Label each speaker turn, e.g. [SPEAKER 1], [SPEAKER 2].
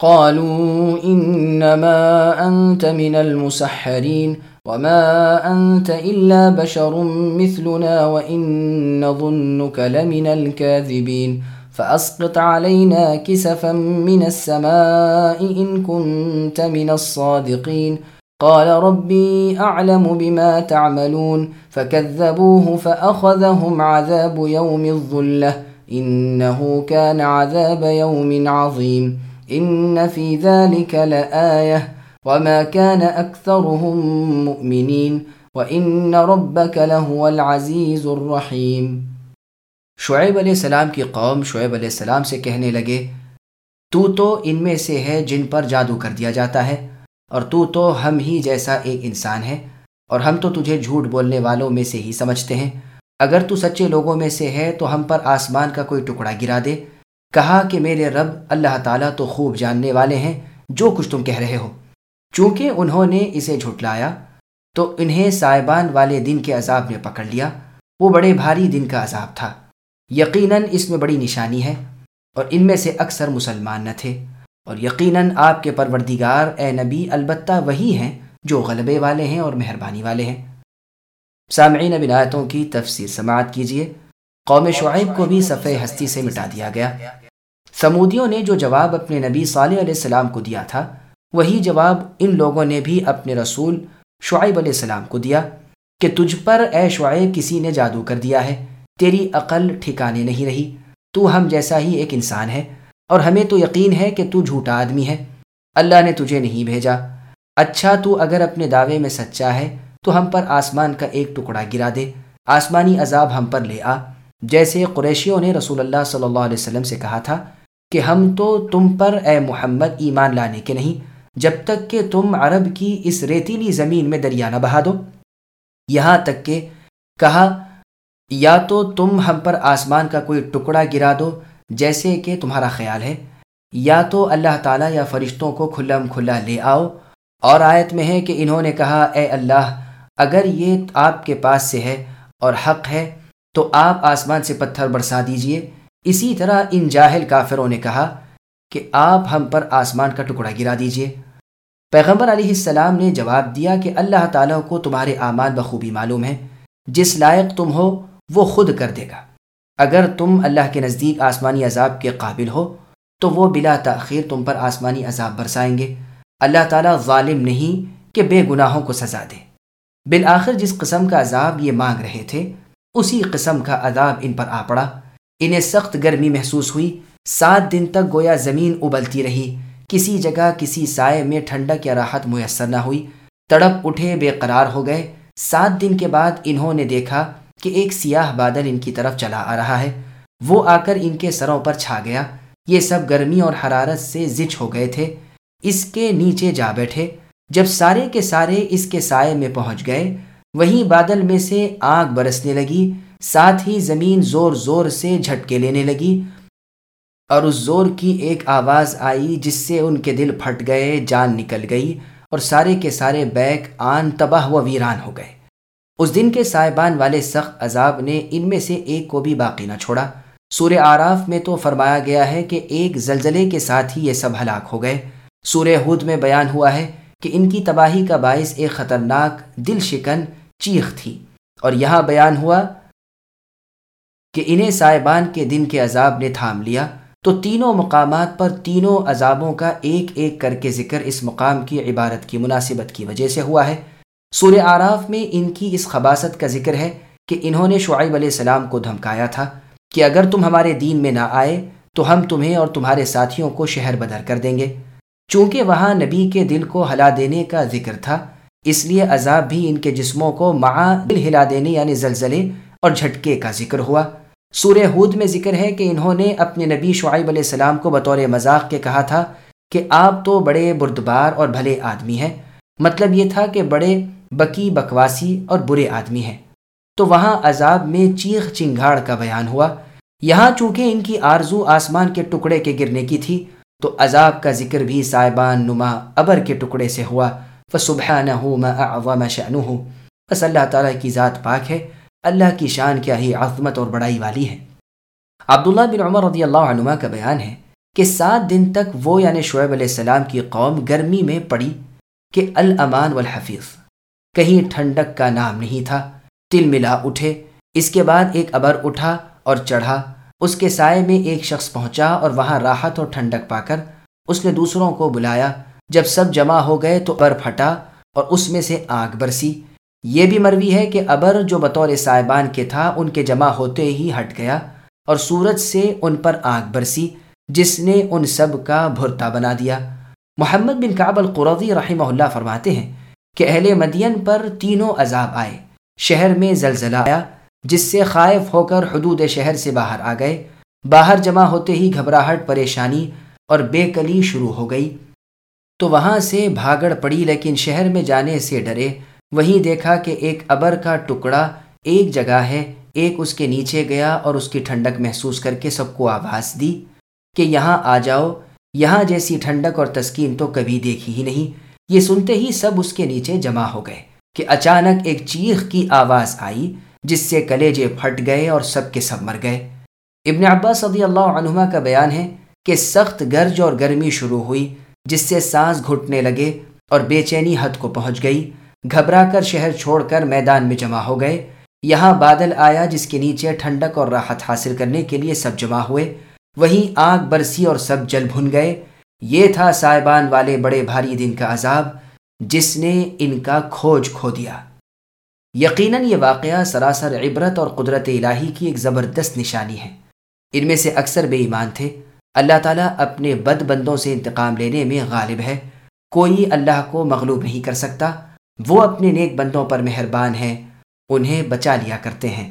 [SPEAKER 1] قالوا إنما أنت من المسحرين وما أنت إلا بشر مثلنا وإن نظنك لمن الكاذبين فأسقط علينا كسفا من السماء إن كنت من الصادقين قال ربي أعلم بما تعملون فكذبوه فأخذهم عذاب يوم الظلة إنه كان عذاب يوم عظيم ان في ذلك لايه وما كان اكثرهم مؤمنين وان ربك لهو العزيز الرحيم۔
[SPEAKER 2] شعیب علیہ السلام کی قوم شعیب علیہ السلام سے کہنے لگے، تو تو ان میں سے ہے جن پر جادو کر دیا جاتا ہے، اور تو تو ہم ہی جیسا ایک انسان ہے، اور ہم تو تجھے جھوٹ بولنے والوں میں سے ہی سمجھتے ہیں۔ اگر تو سچے لوگوں میں سے ہے تو ہم پر آسمان کا کوئی ٹکڑا گرا دے۔ کہا کہ میرے رب اللہ تعالیٰ تو خوب جاننے والے ہیں، جو کچھ تم کہہ رہے ہو۔ چونکہ انہوں نے اسے جھٹلایا، تو انہیں سائبان والے دن کے عذاب نے پکڑ لیا۔ وہ بڑے بھاری دن کا عذاب تھا۔ یقیناً اس میں بڑی نشانی ہے، اور ان میں سے اکثر مسلمان نہ تھے۔ اور یقیناً آپ کے پروردگار، اے نبی، البتہ وہی ہیں جو غلبے والے ہیں اور مہربانی والے ہیں۔ سامعین بنایتوں کی تفسیر سماعت کیجیے قوم شعیب کو بھی صفحہ ہستی سے مٹا دیا گیا۔ سمودیوں نے جو جواب اپنے نبی صالح علیہ السلام کو دیا تھا، وہی جواب ان لوگوں نے بھی اپنے رسول شعیب علیہ السلام کو دیا کہ تجھ پر اے شعیب کسی نے جادو کر دیا ہے، تیری عقل ٹھکانے نہیں رہی، تو ہم جیسا ہی ایک انسان ہے اور ہمیں تو یقین ہے کہ تو جھوٹا آدمی ہے۔ اللہ نے تجھے نہیں بھیجا۔ اچھا تو اگر اپنے دعوے میں سچا ہے، تو ہم پر آسمان کا ایک ٹکڑا گرا دے۔ آسمانی عذاب ہم پر لے آ۔ جیسے قریشیوں نے رسول اللہ صلی اللہ علیہ وسلم سے کہا تھا کہ ہم تو تم پر اے محمد ایمان لانے کے نہیں، جب تک کہ تم عرب کی اس ریتیلی زمین میں دریا نہ بہا دو۔ یہاں تک کہ کہا، یا تو تم ہم پر آسمان کا کوئی ٹکڑا گرا دو جیسے کہ تمہارا خیال ہے، یا تو اللہ تعالیٰ یا فرشتوں کو کھلم کھلا لے آؤ۔ اور آیت میں ہے کہ انہوں نے کہا، اے اللہ، اگر یہ آپ کے پاس سے ہے اور حق ہے تو آپ آسمان سے پتھر برسا دیجیے۔ اسی طرح ان جاہل کافروں نے کہا کہ آپ ہم پر آسمان کا ٹکڑا گرا دیجیے۔ پیغمبر علیہ السلام نے جواب دیا کہ اللہ تعالیٰ کو تمہارے اعمال بخوبی معلوم ہے جس لائق تم ہو، وہ خود کر دے گا۔ اگر تم اللہ کے نزدیک آسمانی عذاب کے قابل ہو، تو وہ بلا تاخیر تم پر آسمانی عذاب برسائیں گے۔ اللہ تعالیٰ ظالم نہیں کہ بے گناہوں کو سزا دے۔ بالآخر جس قسم کا عذاب یہ مانگ رہے تھے اسی قسم کا عذاب ان پر آ پڑا۔ انہیں سخت گرمی محسوس ہوئی۔ سات دن تک گویا زمین ابلتی رہی۔ کسی جگہ کسی سائے میں ٹھنڈک یا راحت میسر نہ ہوئی۔ تڑپ اٹھے بے قرار ہو گئے۔ سات دن کے بعد انہوں نے دیکھا کہ ایک سیاہ بادل ان کی طرف چلا آ رہا ہے۔ وہ آ کر ان کے سروں پر چھا گیا۔ یہ سب گرمی اور حرارت سے زچ ہو گئے تھے۔ اس کے نیچے جا بیٹھے۔ جب سارے کے سارے اس کے سائے میں پہنچ گئے وہیں بادل میں سے آگ برسنے لگی، ساتھ ہی زمین زور زور سے جھٹکے لینے لگی۔ اور اس زور کی ایک آواز آئی جس سے ان کے دل پھٹ گئے، جان نکل گئی اور سارے کے سارے بیک آن تباہ و ویران ہو گئے۔ اس دن کے سائبان والے سخت عذاب نے ان میں سے ایک کو بھی باقی نہ چھوڑا۔ سورہ آراف میں تو فرمایا گیا ہے کہ ایک زلزلے کے ساتھ ہی یہ سب ہلاک ہو گئے۔ سورہ ہود میں بیان ہوا ہے کہ ان کی تباہی کا باعث ایک خطرناک، دل شکن چیخ تھی اور یہاں بیان ہوا کہ انہیں سائبان کے دن کے عذاب نے تھام لیا۔ تو تینوں مقامات پر تینوں عذابوں کا ایک ایک کر کے ذکر اس مقام کی عبارت کی مناسبت کی وجہ سے ہوا ہے۔ سورہ آراف میں ان کی اس خباصت کا ذکر ہے کہ انہوں نے شعیب علیہ السلام کو دھمکایا تھا کہ اگر تم ہمارے دین میں نہ آئے تو ہم تمہیں اور تمہارے ساتھیوں کو شہر بدر کر دیں گے۔ چونکہ وہاں نبی کے دل کو ہلا دینے کا ذکر تھا اس لیے عذاب بھی ان کے جسموں کو مع دل ہلا دینے یعنی زلزلے اور جھٹکے کا ذکر ہوا۔ سورہ ہود میں ذکر ہے کہ انہوں نے اپنے نبی شعیب علیہ السلام کو بطور مذاق کے کہا تھا کہ آپ تو بڑے بردبار اور بھلے آدمی ہیں۔ مطلب یہ تھا کہ بڑے بکی بکواسی اور برے آدمی ہیں۔ تو وہاں عذاب میں چیخ چنگھاڑ کا بیان ہوا۔ یہاں چونکہ ان کی آرزو آسمان کے ٹکڑے کے گرنے کی تھی، تو عذاب کا ذکر بھی صاحبان نما ابر کے ٹکڑے سے ہوا۔ فصبح نہ ہوں میں بس اللہ تعالیٰ کی ذات پاک ہے۔ اللہ کی شان کیا ہی عظمت اور بڑائی والی ہے۔ عبداللہ بن عمر رضی اللہ عنہ کا بیان ہے کہ سات دن تک وہ یعنی شعیب علیہ السلام کی قوم گرمی میں پڑی کہ الامان والحفیظ۔ کہیں ٹھنڈک کا نام نہیں تھا۔ تل ملا اٹھے۔ اس کے بعد ایک ابر اٹھا اور چڑھا۔ اس کے سائے میں ایک شخص پہنچا اور وہاں راحت اور ٹھنڈک پا کر اس نے دوسروں کو بلایا۔ جب سب جمع ہو گئے تو ابر پھٹا اور اس میں سے آگ برسی۔ یہ بھی مروی ہے کہ ابر جو بطور صاحبان کے تھا، ان کے جمع ہوتے ہی ہٹ گیا اور سورج سے ان پر آگ برسی، جس نے ان سب کا بھرتا بنا دیا۔ محمد بن کعب القرضی رحمہ اللہ فرماتے ہیں کہ اہل مدین پر تینوں عذاب آئے۔ شہر میں زلزلہ آیا، جس سے خائف ہو کر حدود شہر سے باہر آ گئے۔ باہر جمع ہوتے ہی گھبراہٹ، پریشانی اور بے کلی شروع ہو گئی۔ تو وہاں سے بھاگڑ پڑی لیکن شہر میں جانے سے ڈرے۔ وہیں دیکھا کہ ایک ابر کا ٹکڑا ایک جگہ ہے، ایک اس کے نیچے گیا اور اس کی ٹھنڈک محسوس کر کے سب کو آواز دی کہ یہاں آ جاؤ۔ یہاں جیسی ٹھنڈک اور تسکین تو کبھی دیکھی ہی نہیں۔ یہ سنتے ہی سب اس کے نیچے جمع ہو گئے کہ اچانک ایک چیخ کی آواز آئی جس سے کلیجے پھٹ گئے اور سب کے سب مر گئے۔ ابن عباس صدی اللہ عنہما کا بیان ہے کہ سخت گرج اور گرمی شروع ہوئی۔ جس سے سانس گھٹنے لگے اور بے چینی حد کو پہنچ گئی۔ گھبرا کر شہر چھوڑ کر میدان میں جمع ہو گئے۔ یہاں بادل آیا جس کے نیچے ٹھنڈک اور راحت حاصل کرنے کے لیے سب جمع ہوئے۔ وہیں آگ، برسی اور سب جل بھن گئے۔ یہ تھا صاحبان والے بڑے بھاری دن کا عذاب جس نے ان کا کھوج کھو دیا۔ یقیناً یہ واقعہ سراسر عبرت اور قدرت الہی کی ایک زبردست نشانی ہے۔ ان میں سے اکثر بے ایمان تھے۔ اللہ تعالیٰ اپنے بد بندوں سے انتقام لینے میں غالب ہے۔ کوئی اللہ کو مغلوب نہیں کر سکتا۔ وہ اپنے نیک بندوں پر مہربان ہیں۔ انہیں بچا لیا کرتے ہیں۔